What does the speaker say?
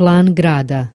Plan grada.